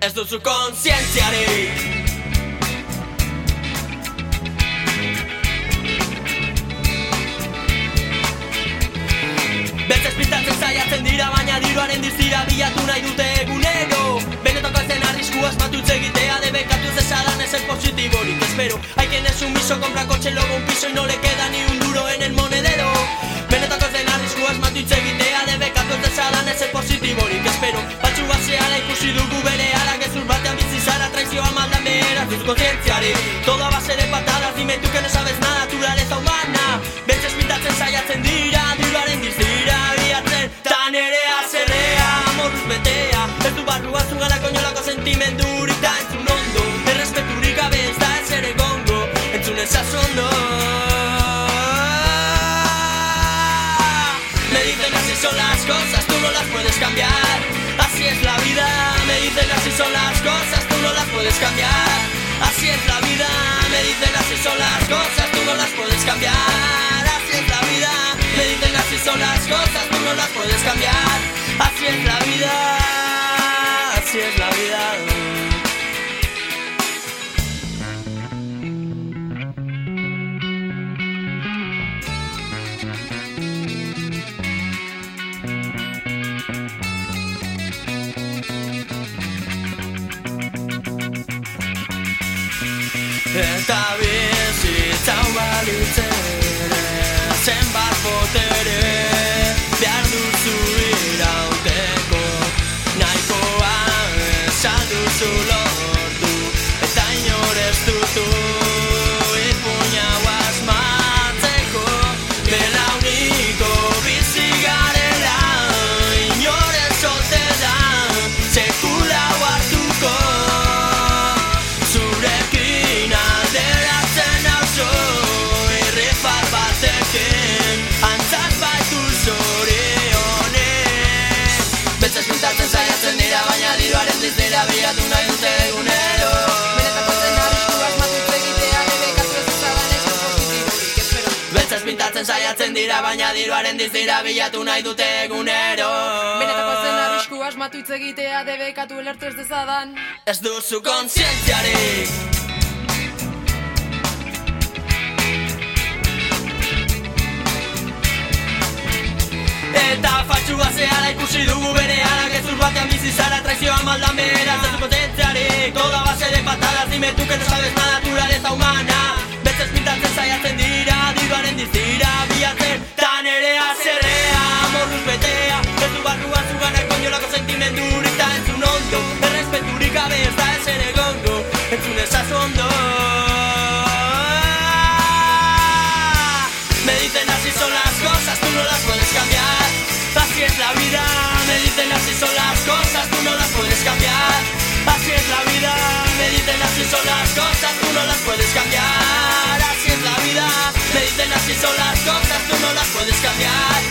Ez duzu kontzientziarik. Beltzez pintatzen zaiatzen dira baina diruaren dizira bilatu nahi dute egunero. Benetako zen arrisku asmatu egitea debekatu zezadan ez el positiborik espero. Quien es un miso, compra coche, luego un piso y no le queda ni un duro en el monedero. Benetako zen arrisku asmatu egitea debekatu zezadan ez el positiborik espero. Batxu baseala ikusi dugu behera Duz kontzientziari, todo a base de patadas Dime tú que no sabes nada, naturaleza humana Beltzez pintatzen zaiatzen dira. Diruaren dizira bilatzen Tan ere azerrea, amorruz betea Ez du barrua zugara koinolako sentimendurik da entzun ondo. Errespeturik gabe ez da ez ere gongo Entzun ezaz ondo Me dicen así son las cosas, tú no las puedes cambiar. Así es la vida, me dicen así son las cosas, tú no las puedes cambiar Así es la vida, así es la vida. Bizitza so bilatu nahi dute egunero. Benetako zen arrisku asmatu egitea ez ezadan ez positiborik espero. Beltzez pintatzen saiatzen dira Baina diruaren dizera bilatu nahi dute egunero. Benetako zen arrisku asmatu hitz egitea debekatu elertu ez dezadan. Ez duzu kontzientziarik Eta fatxu baseala ikusi dugu bere así son las cosas, tú no las puedes cambiar. Así es la vida, me dicen así son las cosas, tú no las puedes cambiar. Así es la vida, me dicen así son las cosas, tú no las puedes cambiar. Así es la vida, me dicen así son las cosas, tú no las puedes cambiar.